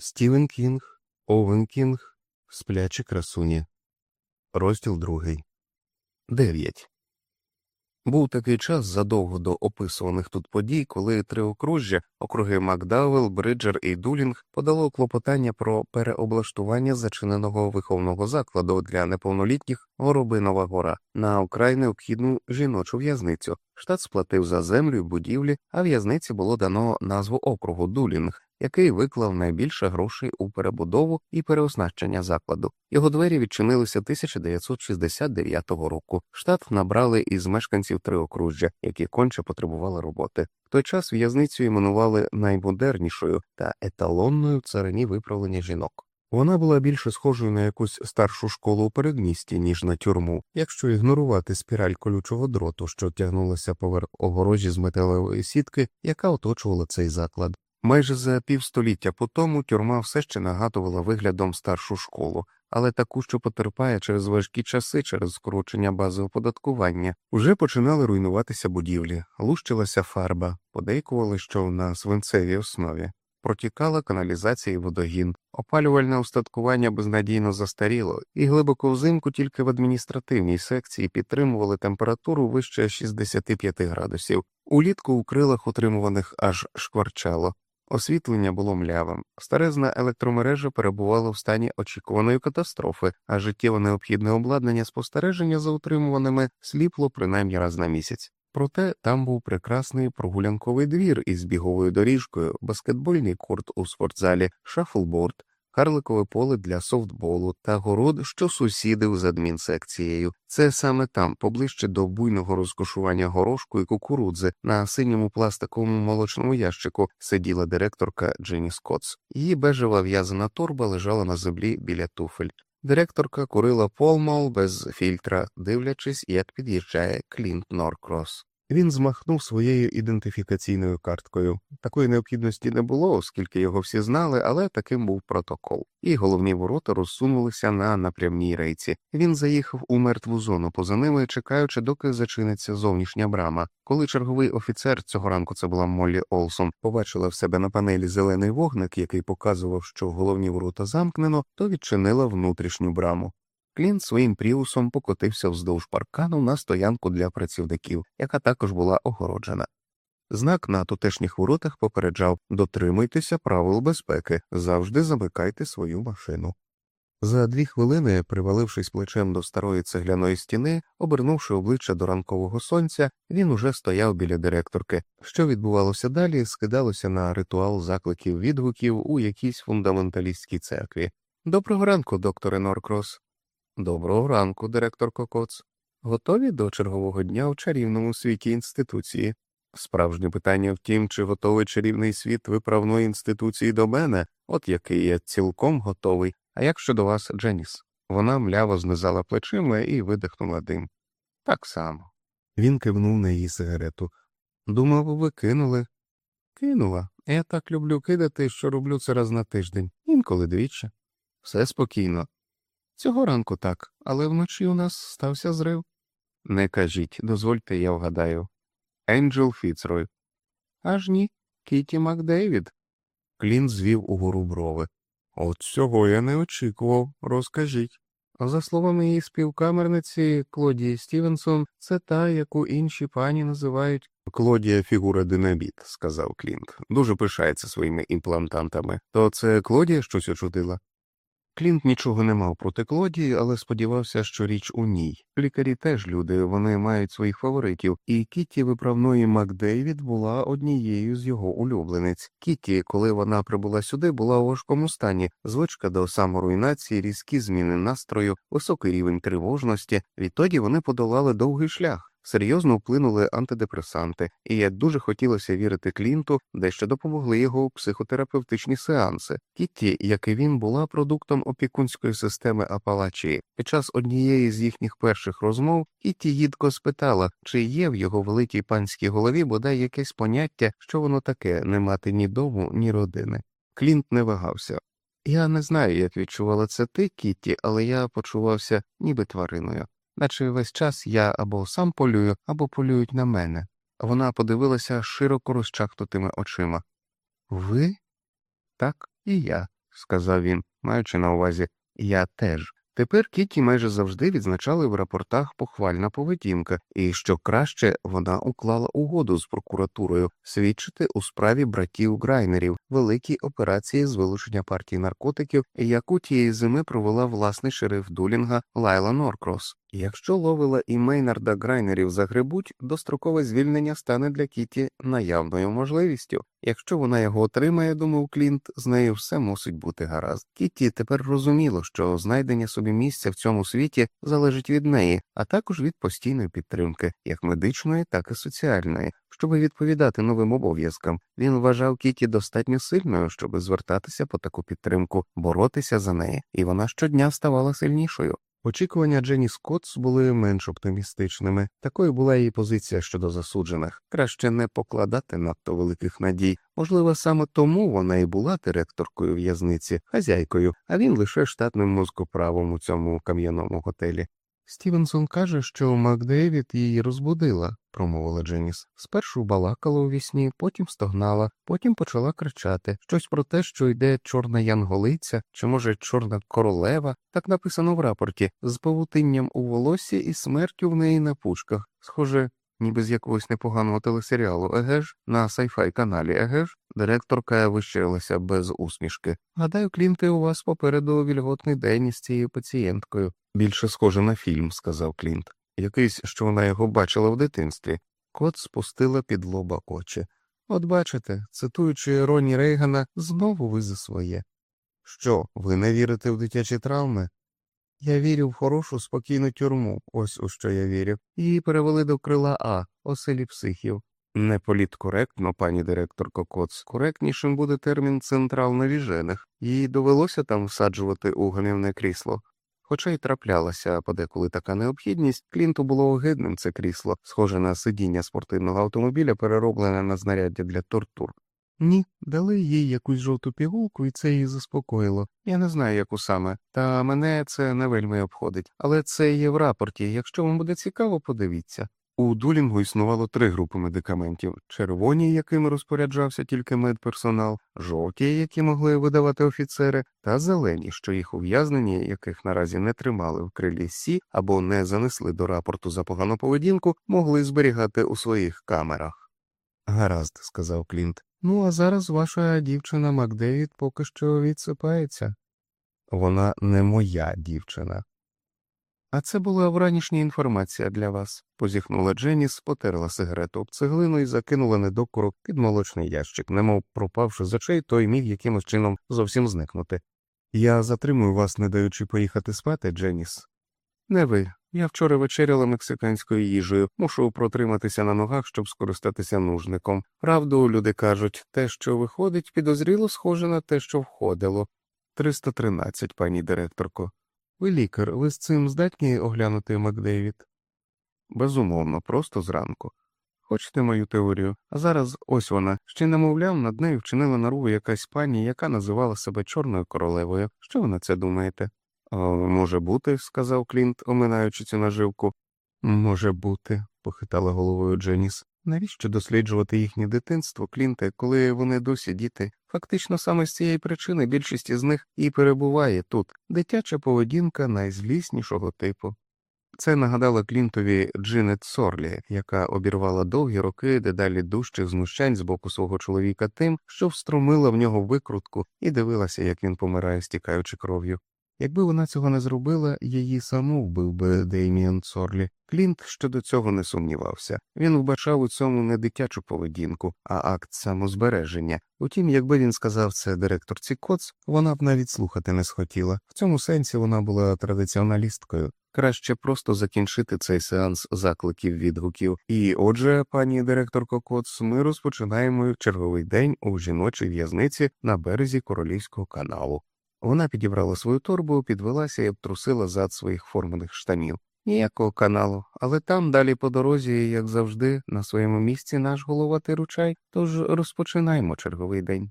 Стівен Кінг, Овен Кінг, Сплячі красуні. Розділ другий. Дев'ять. Був такий час задовго до описуваних тут подій, коли Триокружжя, округи Макдауел, Бриджер і Дулінг, подало клопотання про переоблаштування зачиненого виховного закладу для неповнолітніх Горобинова гора на украй необхідну жіночу в'язницю. Штат сплатив за землю й будівлі, а в'язниці було дано назву округу Дулінг, який виклав найбільше грошей у перебудову і переоснащення закладу. Його двері відчинилися 1969 року. Штат набрали із мешканців Триокружжя, які конче потребували роботи. В той час в'язницю іменували наймодернішою та еталонною царині виправлення жінок. Вона була більше схожою на якусь старшу школу у передмісті, ніж на тюрму, якщо ігнорувати спіраль колючого дроту, що тягнулася поверх огорожі з металевої сітки, яка оточувала цей заклад. Майже за півстоліття по тому тюрма все ще нагадувала виглядом старшу школу, але таку, що потерпає через важкі часи, через скорочення бази оподаткування, уже починали руйнуватися будівлі, лущилася фарба, подейкували, що на свинцевій основі. Протікала каналізація і водогін, опалювальне устаткування безнадійно застаріло, і глибоко взимку тільки в адміністративній секції підтримували температуру вище 65 градусів. Улітку у крилах утримуваних аж шкварчало. Освітлення було млявим, старезна електромережа перебувала в стані очікуваної катастрофи, а життєво необхідне обладнання спостереження за утримуваними сліпло принаймні раз на місяць. Проте там був прекрасний прогулянковий двір із біговою доріжкою, баскетбольний корт у спортзалі, шафлборд, карликове поле для софтболу та город, що сусідив з адмінсекцією. Це саме там, поближче до буйного розкошування горошку і кукурудзи, на синьому пластиковому молочному ящику сиділа директорка Дженіс Коутс. Її бежева в'язана торба лежала на землі біля туфель. Директорка курила Pall Mall без фільтра, дивлячись, як під'їжджає Клінт Норкрос. Він змахнув своєю ідентифікаційною карткою. Такої необхідності не було, оскільки його всі знали, але таким був протокол. І головні ворота розсунулися на напрямній рейці. Він заїхав у мертву зону поза ними, чекаючи, доки зачиниться зовнішня брама. Коли черговий офіцер цього ранку це була Моллі Олсон, побачила в себе на панелі зелений вогник, який показував, що головні ворота замкнено, то відчинила внутрішню браму. Клін своїм пріусом покотився вздовж паркану на стоянку для працівників, яка також була огороджена. Знак на тутешніх воротах попереджав дотримуйтеся правил безпеки, завжди замикайте свою машину. За дві хвилини, привалившись плечем до старої цегляної стіни, обернувши обличчя до ранкового сонця, він уже стояв біля директорки. Що відбувалося далі, скидалося на ритуал закликів відгуків у якійсь фундаменталістській церкві. Доброго ранку, докторе Норкрос. Доброго ранку, директор Коц. Готові до чергового дня у чарівному світі інституції? Справжнє питання в тім, чи готовий чарівний світ виправної інституції до мене, от який я цілком готовий. А як щодо вас, Дженіс? Вона мляво знизала плечима і видихнула дим. Так само. Він кивнув на її сигарету. Думав, ви кинули. Кинула. Я так люблю кидати, що роблю це раз на тиждень, інколи двічі. Все спокійно. Цього ранку так, але вночі у нас стався зрив. Не кажіть, дозвольте, я вгадаю. Енджел Фіцрой. Аж ні, Кіті Макдейвід. Клін звів угору брови. От цього я не очікував, розкажіть. За словами її співкамерниці Клодії Стівенсон, це та, яку інші пані називають Клодія фігура динаміт, сказав Клінт. Дуже пишається своїми імплантантами. То це Клодія щось очудила? Клінт нічого не мав проти Клодії, але сподівався, що річ у ній. Лікарі теж люди, вони мають своїх фаворитів, і Кітті виправної Макдейвід була однією з його улюблениць. Кітті, коли вона прибула сюди, була у важкому стані, звичка до саморуйнації, різкі зміни настрою, високий рівень тривожності. Відтоді вони подолали довгий шлях. Серйозно вплинули антидепресанти, і як дуже хотілося вірити Клінту, дещо допомогли його психотерапевтичні сеанси. Кітті, як і він, була продуктом опікунської системи Апалачії. Під час однієї з їхніх перших розмов Кітті їдко спитала, чи є в його великій панській голові бодай якесь поняття, що воно таке не мати ні дому, ні родини. Клінт не вагався. Я не знаю, як відчувала це ти, Кітті, але я почувався ніби твариною наче весь час я або сам полюю, або полюють на мене. Вона подивилася широко розчахнутими очима. Ви? Так, і я. сказав він, маючи на увазі я теж. Тепер Кіті майже завжди відзначали в рапортах похвальна поведінка, і що краще вона уклала угоду з прокуратурою свідчити у справі братів Грайнерів великій операції з вилучення партії наркотиків, яку тієї зими провела власний шериф Дулінга Лайла Норкрос. Якщо Ловелла і Мейнарда Грайнерів загребуть, дострокове звільнення стане для Кіті наявною можливістю. Якщо вона його отримає, думав Клінт, з нею все мусить бути гаразд. Кіті тепер розуміла, що знайдення собі місця в цьому світі залежить від неї, а також від постійної підтримки, як медичної, так і соціальної. Щоб відповідати новим обов'язкам, він вважав Кіті достатньо сильною, щоб звертатися по таку підтримку, боротися за неї, і вона щодня ставала сильнішою. Очікування Дженні Скотс були менш оптимістичними. Такою була її позиція щодо засуджених. Краще не покладати надто великих надій. Можливо, саме тому вона і була директоркою в'язниці, хазяйкою, а він лише штатним мозкоправом у цьому кам'яному готелі. Стівенсон каже, що МакДевід її розбудила, промовила Дженіс. Спершу балакала у вісні, потім стогнала, потім почала кричати щось про те, що йде чорна янголиця, чи, може, чорна королева, так написано в рапорті, з павутинням у волосі і смертю в неї на пучках. Схоже, ніби з якогось непоганого телесеріалу, еге ж, на сайфай каналі, еге ж, директорка вищирилася без усмішки. Гадаю, Клінте, у вас попереду вільготний день із цією пацієнткою. Більше схоже на фільм, сказав Клінт. Якийсь, що вона його бачила в дитинстві. Кот спустила під лоба очі. От бачите, цитуючи Роні Рейгана, знову ви за своє. Що, ви не вірите в дитячі травми? Я вірю в хорошу, спокійну тюрму, ось у що я вірю. Її перевели до крила А, оселі психів. Не політкоректно, пані директорко Коц, коректнішим буде термін централ навіжених. Їй довелося там всаджувати у крісло. Хоча й траплялася подеколи така необхідність, Клінту було огидним це крісло, схоже на сидіння спортивного автомобіля, перероблене на знаряддя для тортур. Ні, дали їй якусь жовту пігулку, і це її заспокоїло. Я не знаю, яку саме, та мене це не вельми обходить, але це є в рапорті. Якщо вам буде цікаво, подивіться. У дулінгу існувало три групи медикаментів: червоні, якими розпоряджався тільки медперсонал, жовті, які могли видавати офіцери, та зелені, що їх ув'язнені, яких наразі не тримали в крилі Сі або не занесли до рапорту за погану поведінку, могли зберігати у своїх камерах. Гаразд, сказав Клінт. Ну, а зараз ваша дівчина Макдевід поки що відсипається. Вона не моя дівчина. А це була вранішня інформація для вас, позіхнула Дженіс, потерла сигарету об цеглину і закинула недокору під молочний ящик, немов пропавши з очей, той міг якимось чином зовсім зникнути. Я затримую вас, не даючи поїхати спати, Дженіс. Не ви. Я вчора вечеряла мексиканською їжею, мушу протриматися на ногах, щоб скористатися нужником. Правду, люди кажуть, те, що виходить, підозріло схоже на те, що входило. 313, пані директорко. Ви лікар, ви з цим здатні оглянути Макдейвід? Безумовно, просто зранку. Хочете мою теорію? А зараз ось вона. Ще намовляв, над нею вчинила наруву якась пані, яка називала себе Чорною королевою. Що ви на це думаєте? «О, Може бути, сказав Клінт, оминаючи цю наживку. Може бути, похитала головою Дженіс. Навіщо досліджувати їхнє дитинство, Клінте, коли вони досі діти? Фактично саме з цієї причини більшість із них і перебуває тут дитяча поведінка найзліснішого типу. Це нагадало Клінтові Джинет Сорлі, яка обірвала довгі роки дедалі дужчих знущань з боку свого чоловіка тим, що встромила в нього викрутку і дивилася, як він помирає, стікаючи кров'ю. Якби вона цього не зробила, її саму вбив би Дейміан Сорлі. Клінт щодо цього не сумнівався. Він вбачав у цьому не дитячу поведінку, а акт самозбереження. Утім, якби він сказав це директорці Коц, вона б навіть слухати не схотіла. В цьому сенсі вона була традиціоналісткою. Краще просто закінчити цей сеанс закликів відгуків. І, отже, пані директорко Коц, ми розпочинаємо черговий день у жіночій в'язниці на березі королівського каналу. Вона підібрала свою торбу, підвелася і обтрусила зад своїх формених штанів. Ніякого каналу, але там далі по дорозі, як завжди, на своєму місці наш головатий ручай, тож розпочинаємо черговий день.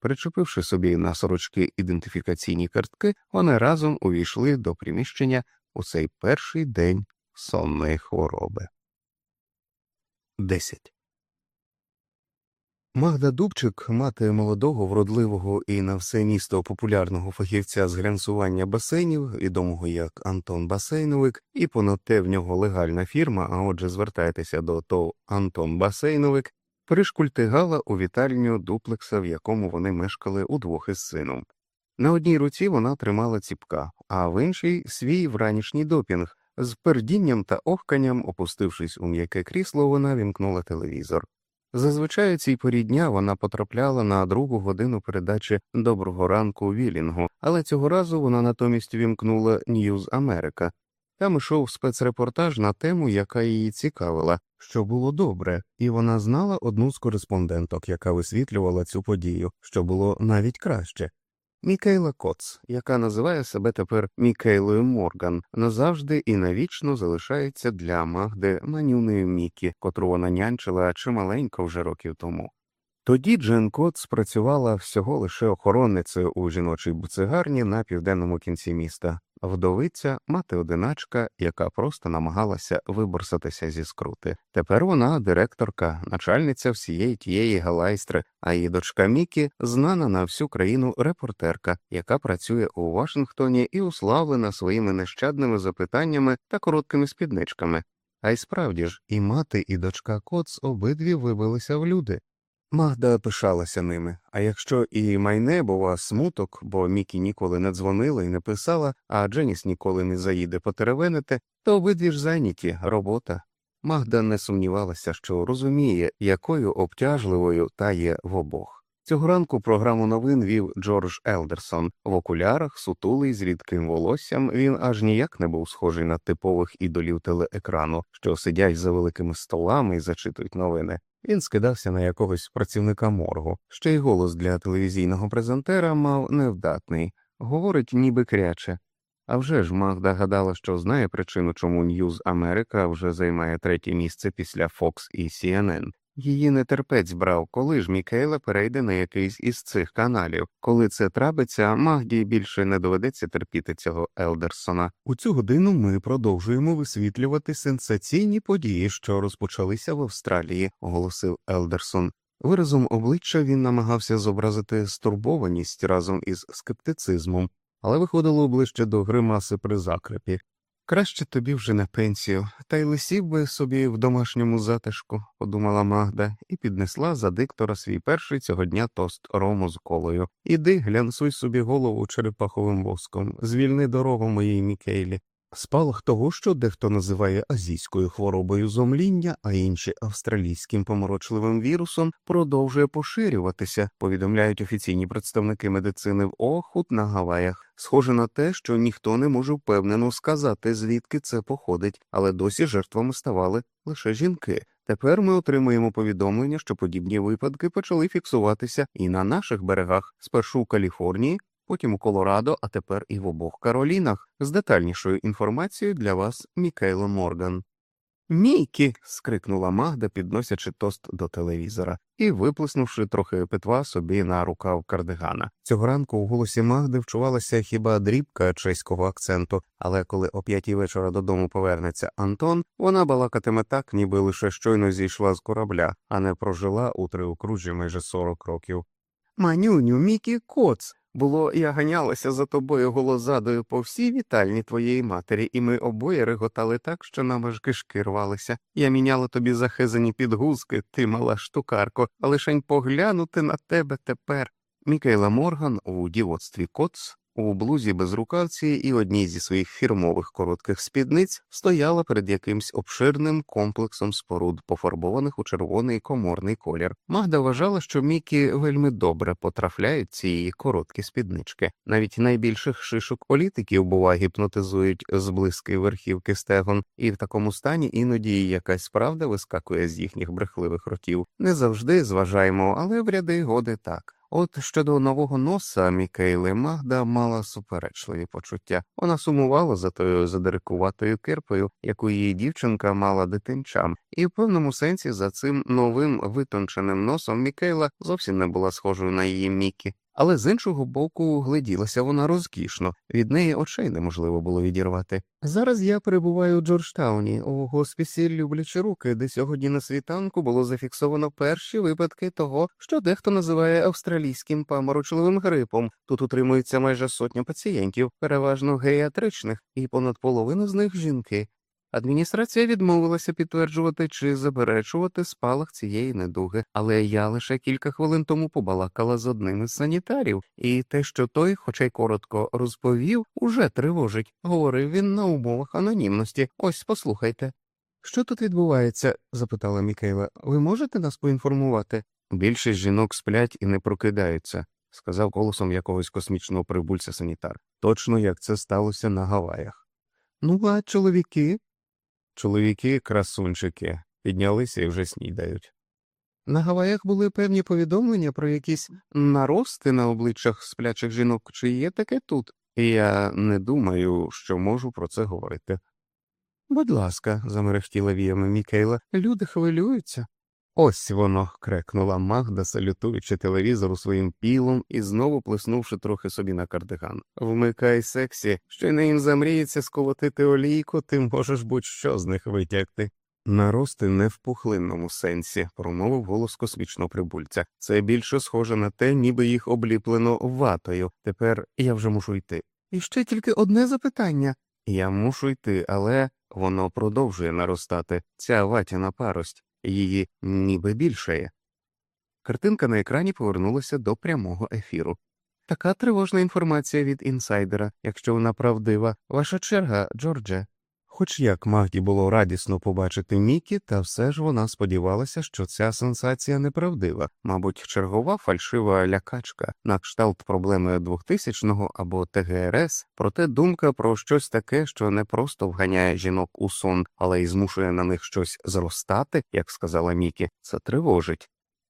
Причепивши собі на сорочки ідентифікаційні картки, вони разом увійшли до приміщення у цей перший день сонної хвороби. 10. Магда Дубчик, мати молодого, вродливого і на все місто популярного фахівця з глянцювання басейнів, відомого як Антон Басейновик, і понад те в нього легальна фірма, а отже, звертайтеся до ТОВ Антон Басейновик, пришкультигала у вітальню дуплекса, в якому вони мешкали удвох із сином. На одній руці вона тримала ціпка, а в іншій свій вранішній допінг. З пердінням та охканням, опустившись у м'яке крісло, вона вімкнула телевізор. Зазвичай цій порі дня вона потрапляла на другу годину передачі Доброго ранку Вілінгу, але цього разу вона натомість вімкнула News America. Там ішов спецрепортаж на тему, яка її цікавила, що було добре, і вона знала одну з кореспонденток, яка висвітлювала цю подію, що було навіть краще. Мікейла Коц, яка називає себе тепер Мікейлою Морган, назавжди і навічно залишається для Магди манюною Мікі, котру вона нянчила чималенько вже років тому. Тоді Джен Коц працювала всього лише охоронницею у жіночій буцигарні на південному кінці міста, вдовиця, мати одиначка, яка просто намагалася виборсатися зі скрути. Тепер вона директорка, начальниця всієї тієї галайстри, а її дочка Мікі знана на всю країну репортерка, яка працює у Вашингтоні і уславлена своїми нещадними запитаннями та короткими спідничками. А й справді ж, і мати, і дочка Коц обидві вибилися в люди. Магда пишалася ними, а якщо і майне бува смуток, бо Мікі ніколи не дзвонила і не писала, а Дженіс ніколи не заїде потеревенити, то обидві ж зайняті робота. Магда не сумнівалася, що розуміє, якою обтяжливою та є в обох. Цього ранку програму новин вів Джордж Елдерсон в окулярах, сутулий з рідким волоссям. Він аж ніяк не був схожий на типових ідолів телеекрану, що сидять за великими столами і зачитують новини. Він скидався на якогось працівника моргу, ще й голос для телевізійного презентера мав невдатний, говорить ніби кряче. А вже ж Магда гадала, що знає причину, чому News America вже займає третє місце після Fox і CNN. Її нетерпець брав, коли ж Мікейла перейде на якийсь із цих каналів. Коли це трапиться, Магді більше не доведеться терпіти цього Елдерсона. У цю годину ми продовжуємо висвітлювати сенсаційні події, що розпочалися в Австралії, оголосив Елдерсон. Виразом обличчя він намагався зобразити стурбованість разом із скептицизмом, але виходило ближче до гримаси при закрепі. Краще тобі вже на пенсію, та й лисів би собі в домашньому затишку, подумала Магда, і піднесла за диктора свій перший цього дня тост рому з колою. Іди, глянсуй собі голову черепаховим воском, звільни дорогу моїй Мікейлі. Спалах того, що дехто називає азійською хворобою зомління, а інші австралійським поморочливим вірусом, продовжує поширюватися, повідомляють офіційні представники медицини в Охут на Гаваях. Схоже на те, що ніхто не може впевнено сказати, звідки це походить, але досі жертвами ставали лише жінки. Тепер ми отримуємо повідомлення, що подібні випадки почали фіксуватися і на наших берегах, спершу у Каліфорнії, потім у Колорадо, а тепер і в обох Каролінах, з детальнішою інформацією для вас Мікейло Морган. Мікі. скрикнула Магда, підносячи тост до телевізора і виплеснувши трохи питва собі на рукав кардигана. Цього ранку у голосі Магди вчувалася хіба дрібка чеського акценту, але коли о п'ятій вечора додому повернеться Антон, вона балакатиме так, ніби лише щойно зійшла з корабля, а не прожила у триокружжі майже сорок років. Манюню, Мікі, коц. Було, я ганялася за тобою голозадою по всій вітальні твоєї матері, і ми обоє реготали так, що нам аж кишки рвалися. Я міняла тобі захизані підгузки, ти мала штукарко, а лишень поглянути на тебе тепер. Мікейла Морган у дівоцтві Коц у блузі без рукавці і одній зі своїх фірмових коротких спідниць стояла перед якимсь обширним комплексом споруд, пофарбованих у червоний коморний колір. Магда вважала, що Мікі вельми добре потрафляють ці її короткі спіднички. Навіть найбільших шишок політиків, бува, гіпнотизують зблизки верхівки стегон, і в такому стані іноді якась правда вискакує з їхніх брехливих ротів. Не завжди зважаємо, але в ряди годи так. От щодо нового носа Мікейли Магда мала суперечливі почуття. Вона сумувала за тою задирикуватою кирпою, яку її дівчинка мала дитинчам, і в певному сенсі за цим новим витонченим носом Мікейла зовсім не була схожою на її Мікі. Але з іншого боку гляділася вона розкішно, від неї очей неможливо було відірвати. Зараз я перебуваю у Джорджтауні, у госпісі люблячі руки, де сьогодні на світанку було зафіксовано перші випадки того, що дехто називає австралійським паморочливим грипом. Тут утримується майже сотня пацієнтів, переважно геатричних, і понад половину з них жінки. Адміністрація відмовилася підтверджувати чи заперечувати спалах цієї недуги, але я лише кілька хвилин тому побалакала з одним із санітарів, і те, що той, хоча й коротко розповів, уже тривожить. Говорив він на умовах анонімності. Ось послухайте. Що тут відбувається? запитала Мікейла. Ви можете нас поінформувати? Більшість жінок сплять і не прокидаються, сказав голосом якогось космічного прибульця санітар. Точно як це сталося на Гаваях. Ну, а чоловіки? Чоловіки, красунчики, піднялися і вже снідають. На Гаваях були певні повідомлення про якісь нарости на обличчях сплячих жінок, чи є таке тут? І я не думаю, що можу про це говорити. Будь ласка, замерехтіла віями Мікейла, люди хвилюються. Ось воно. крекнула Магда, салютуючи телевізору своїм пілом і знову плеснувши трохи собі на кардиган. Вмикай сексі, що й не їм замріється сколотити олійку, ти можеш будь-що з них витягти. Нарости не в пухлинному сенсі, промовив голос космічного прибульця. Це більше схоже на те, ніби їх обліплено ватою. Тепер я вже мушу йти. І ще тільки одне запитання. Я мушу йти, але воно продовжує наростати. Ця ватяна парость її ніби більшає. Картинка на екрані повернулася до прямого ефіру. Така тривожна інформація від інсайдера, якщо вона правдива, ваша черга, Джордже. Хоч як Магді було радісно побачити Мікі, та все ж вона сподівалася, що ця сенсація неправдива, мабуть, чергова фальшива лякачка, на кшталт проблеми 2000-го або ТГРС, проте думка про щось таке, що не просто вганяє жінок у сон, але й змушує на них щось зростати, як сказала Мікі, це тривожить.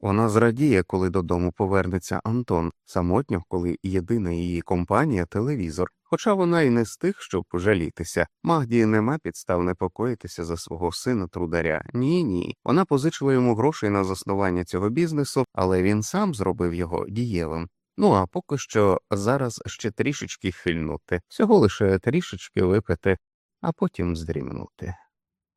Вона зрадіє, коли додому повернеться Антон, самотньо, коли єдина її компанія телевізор, хоча вона й не з тих, щоб жалітися. Магді нема підстав непокоїтися за свого сина трударя. Ні, ні. Вона позичила йому грошей на заснування цього бізнесу, але він сам зробив його дієвим. Ну а поки що зараз ще трішечки хильнути, всього лише трішечки випити, а потім здрімнути.